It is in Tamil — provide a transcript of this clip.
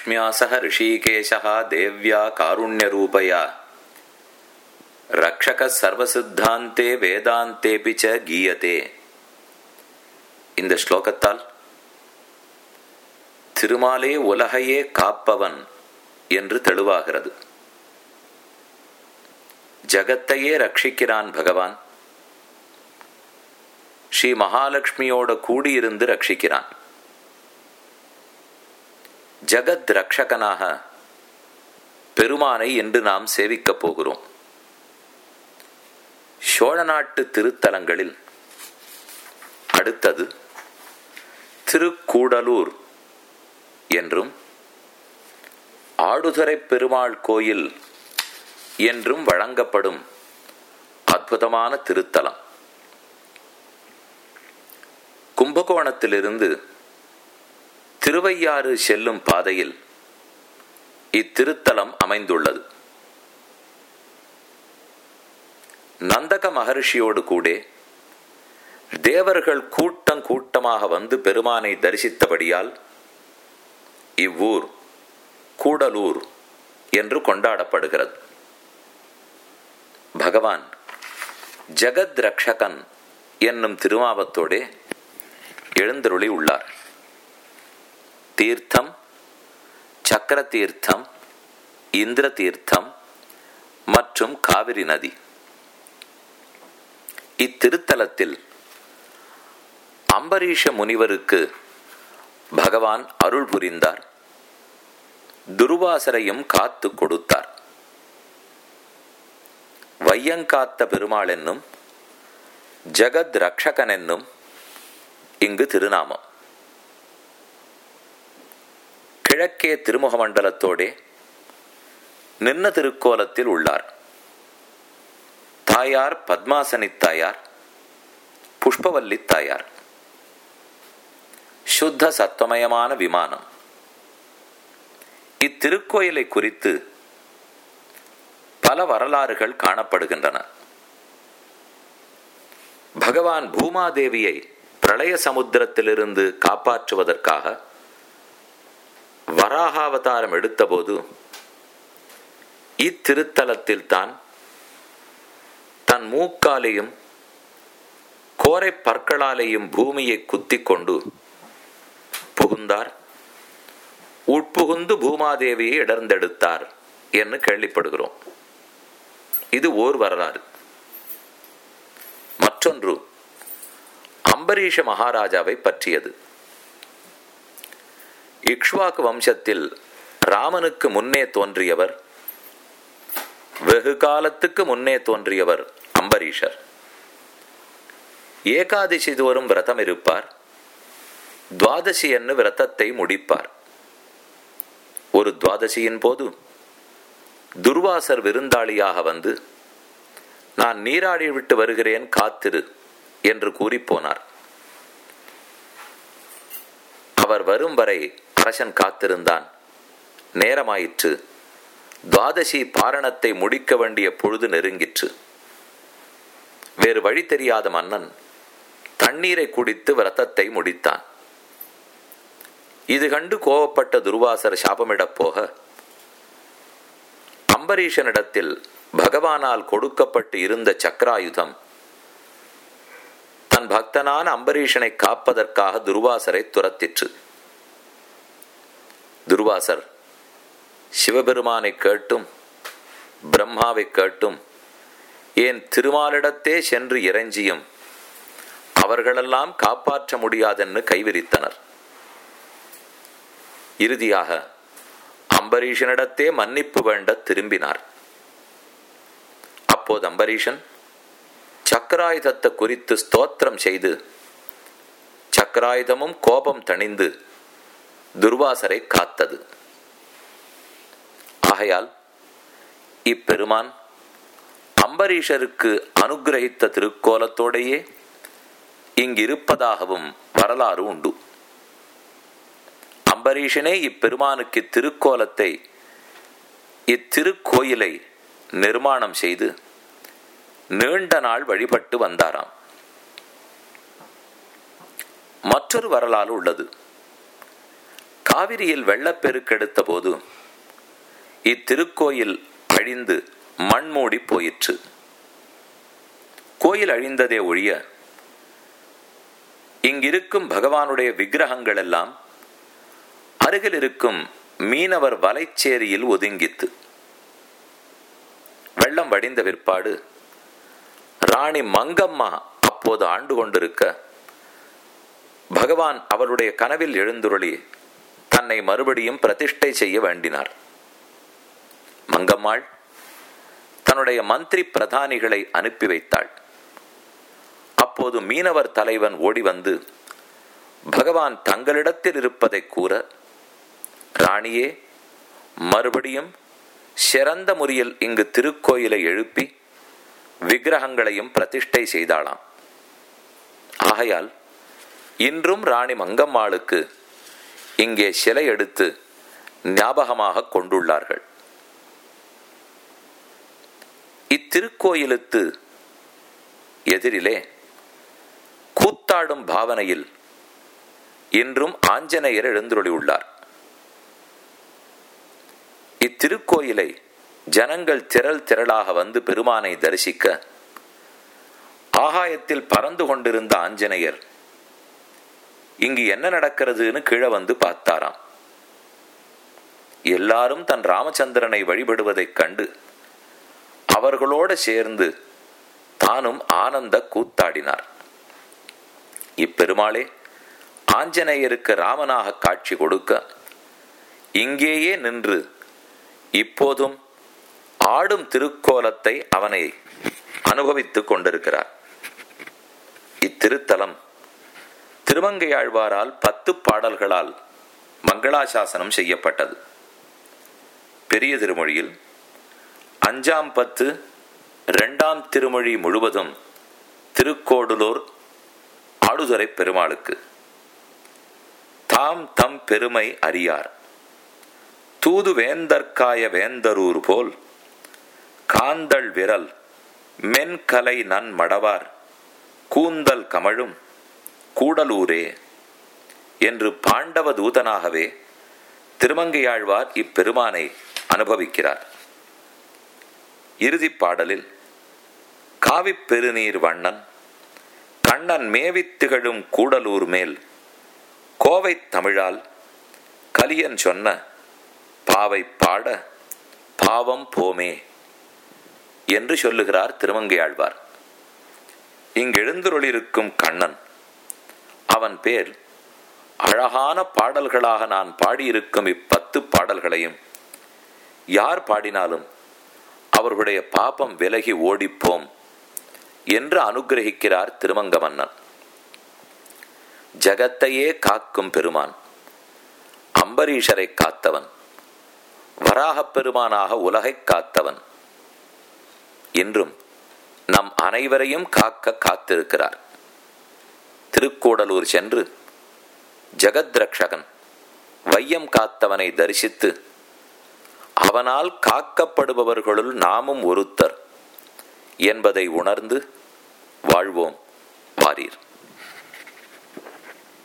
लक्ष्म्यासह தேவ்யா देव्या कारुण्यरूपया। ரக்ஷகர்வசித்தாந்தே வேதாந்தேபி ச கீயதே இந்த ஸ்லோகத்தால் திருமாலே உலகையே காப்பவன் என்று தெளிவாகிறது. ஜகத்தையே ரட்சிக்கிறான் பகவான். ஸ்ரீ மகாலட்சுமியோட கூடியிருந்து ரட்சிக்கிறான். ஜகத் ரக்ஷகனாக பெருமானை என்று நாம் சேவிக்கப் போகிறோம். சோழ நாட்டு திருத்தலங்களில் அடுத்தது திருக்கூடலூர் என்றும் ஆடுதுறை பெருமாள் கோயில் என்றும் வழங்கப்படும் அற்புதமான திருத்தலம். கும்பகோணத்திலிருந்து திருவையாறு செல்லும் பாதையில் இத்திருத்தலம் அமைந்துள்ளது. நந்தக மகர்ஷியோடு கூட தேவர்கள் கூட்டம் கூட்டமாக வந்து பெருமானை தரிசித்தபடியால் இவ்வூர் கூடலூர் என்று கொண்டாடப்படுகிறது. பகவான் ஜகத் ரக்ஷகன் என்னும் திருமாவத்தோடே எழுந்தருளி உள்ளார். தீர்த்தம் சக்கர தீர்த்தம் இந்திர தீர்த்தம் மற்றும் காவிரி நதி. இத்திருத்தலத்தில் அம்பரீஷ முனிவருக்கு பகவான் அருள் புரிந்தார். துருவாசரையும் காத்து கொடுத்தார். வையங்காத்த பெருமாள் என்னும் ஜகத் ரக்ஷகன் என்னும் இங்கு திருநாமம். கிழக்கே திருமுக மண்டலத்தோடே நின்ன திருக்கோலத்தில் உள்ளார். தாயார் பத்மாசனி தாயார் புஷ்பவல்லி தாயார். சுத்த சத்தமயமான விமானம். இத்திருக்கோயிலை குறித்து பல வரலாறுகள் காணப்படுகின்றன. பகவான் பூமாதேவியை பிரளய சமுத்திரத்திலிருந்து காப்பாற்றுவதற்காக வராகாவதாரம் எடுத்தபோது இத்திருத்தலத்தில் தான் தன் மூக்காலையும் கோரை பற்களாலேயும் பூமியை குத்தி கொண்டு புகுந்தார். உட்புகுந்து பூமாதேவியை இடர்ந்தெடுத்தார் என்று கேள்விப்படுகிறோம். இது ஓர் வரலாறு. மற்றொன்று அம்பரீஷ மகாராஜாவை பற்றியது. இக்ஷ்வாக்கு வம்சத்தில் ராமனுக்கு முன்னே தோன்றியவர் வெகு காலத்துக்கு முன்னே தோன்றியவர் அம்பரீஷர். ஏகாதசி தோறும் விரதம் இருப்பார். துவாதசி என்று விரதத்தை முடிப்பார். ஒரு துவாதசியின் போது துர்வாசர் விருந்தாளியாக வந்து நான் நீராடி விட்டு வருகிறேன் காத்திரு என்று கூறிப்போனார் அவர் வரும் வரை அரசன் காத்திருந்தான். நேரமாயிற்று. துவாதசி பாரணத்தை முடிக்க வேண்டிய பொழுது நெருங்கிற்று. வேறு வழி தெரியாத மன்னன் தண்ணீரை குடித்து விரதத்தை முடித்தான். இது கண்டு கோவப்பட்ட துர்வாசர் சாபமிடப் போக அம்பரீஷனிடத்தில் பகவானால் கொடுக்கப்பட்டு இருந்த சக்கராயுதம் தன் பக்தனான அம்பரீஷனை காப்பதற்காக துர்வாசரை துரத்திற்று. துர்வாசர் சிவபெருமானை கேட்டும் பிரம்மாவை கேட்டும் ஏன் திருமாலிடத்தே சென்று இறைஞ்சியும் அவர்களெல்லாம் காப்பாற்ற முடியாதென்னு கைவிரித்தனர். இறுதியாக அம்பரீஷனிடத்தே மன்னிப்பு வேண்ட திரும்பினார். அப்போது அம்பரீஷன் சக்கராயுதத்தை குறித்து ஸ்தோத்திரம் செய்து சக்கராயுதமும் கோபம் தணிந்து துர்வாசரை காத்தது. ஆகையால் இப்பெருமான் அம்பரீஷருக்கு அனுகிரகித்த திருக்கோலத்தோடையே இங்கிருப்பதாகவும் வரலாறு உண்டு. அம்பரீஷனே இப்பெருமானுக்கு திருக்கோலத்தை இத்திருக்கோயிலை நிர்மாணம் செய்து நீண்ட நாள் வழிபட்டு வந்தாராம். மற்றொரு வரலாறு உள்ளது. காவிரியில் வெள்ளப்பெருக்கெடுத்த போது இத்திருக்கோயில் அழிந்து மண் மூடி போயிற்று. கோயில் அழிந்ததே ஒழிய இங்கிருக்கும் பகவானுடைய விக்கிரகங்கள் எல்லாம் அருகில் இருக்கும் மீனவர் வலைச்சேரியில் ஒதுங்கித்து. வெள்ளம் வடிந்த பிற்பாடு ராணி மங்கம்மா அப்போது ஆண்டு கொண்டிருக்க பகவான் அவருடைய கனவில் எழுந்துருளி தன்னை மறுபடியும் பிரதிஷ்டை செய்ய வேண்டினார். மங்கம்மாள் தன்னுடைய மந்திரி பிரதானிகளை அனுப்பி வைத்தாள். அப்போது மீனவர் தலைவன் ஓடி வந்து பகவான் தங்களிடத்தில் இருப்பதை கூற ராணியே மறுபடியும் சிறந்த முறையில் இங்கு திருக்கோயிலை எழுப்பி விக்கிரகங்களையும் பிரதிஷ்டை செய்தாளாம். ஆகையால் இன்றும் ராணி மங்கம்மாளுக்கு இங்கே சிலை எடுத்து ஞாபகமாக கொண்டுள்ளார்கள். இத்திருக்கோயிலுக்கு எதிரிலே கூத்தாடும் பாவனையில் இன்றும் ஆஞ்சநேயர் எழுந்துள்ளார் இத்திருக்கோயிலை ஜனங்கள் திரள் திரளாக வந்து பெருமானை தரிசிக்க ஆகாயத்தில் பறந்து கொண்டிருந்த ஆஞ்சநேயர் இங்கு என்ன நடக்கிறதுன்னு கீழே வந்து பார்த்தாராம். எல்லாரும் தன் ராமச்சந்திரனை வழிபடுவதைக் கண்டு அவர்களோட சேர்ந்து தானும் ஆனந்த கூத்தாடினார். இப்பெருமாளே ஆஞ்சநேயருக்கு ராமனாக காட்சி கொடுக்க இங்கேயே நின்று இப்போதும் ஆடும் திருக்கோலத்தை அவனை அனுபவித்துக் கொண்டிருக்கிறார். இத்திருத்தலம் திருமங்கையாழ்வாரால் பத்து பாடல்களால் மங்களாசாசனம் செய்யப்பட்டது. பெரிய திருமொழியில் அஞ்சாம் பத்து இரண்டாம் திருமொழி முழுவதும் திருக்கோடுலூர் ஆடுதுறை பெருமாளுக்கு. தாம் தம் பெருமை அறியார். தூது வேந்தற்காய வேந்தரூர் போல் காந்தள் விரல் மென்கலை நன் மடவார் கூந்தல் கமழும் கூடலூரே என்று பாண்டவ தூதனாகவே திருமங்கையாழ்வார் இப்பெருமானை அனுபவிக்கிறார். இறுதிப் பாடலில் காவிப்பெருநீர் வண்ணன் கண்ணன் மேவித் திகழும் கூடலூர் மேல் கோவை தமிழால் கலியன் சொன்ன பாவை பாட பாவம் போமே என்று சொல்லுகிறார் திருமங்கையாழ்வார். இங்கெழுந்துருளிருக்கும் கண்ணன் அவன் பேர் அழகான பாடல்களாக நான் பாடியிருக்கும் இப்பத்து பாடல்களையும் யார் பாடினாலும் அவர்களுடைய பாபம் விலகி ஓடிப்போம் என்று அனுகிரகிக்கிறார் திருமங்க மன்னன் ஜகத்தையே காக்கும் பெருமான் அம்பரீஷரை காத்தவன் வராகப் பெருமானாக உலகை காத்தவன் என்றும் நம் அனைவரையும் காக்க காத்திருக்கிறார். திருக்கூடலூர் சென்று ஜெகத்ரக்ஷகன் வையம் காத்தவனை தரிசித்து அவனால் காக்கப்படுபவர்களுள் நாமும் ஒருத்தர் என்பதை உணர்ந்து வாழ்வோம் வாரீர்.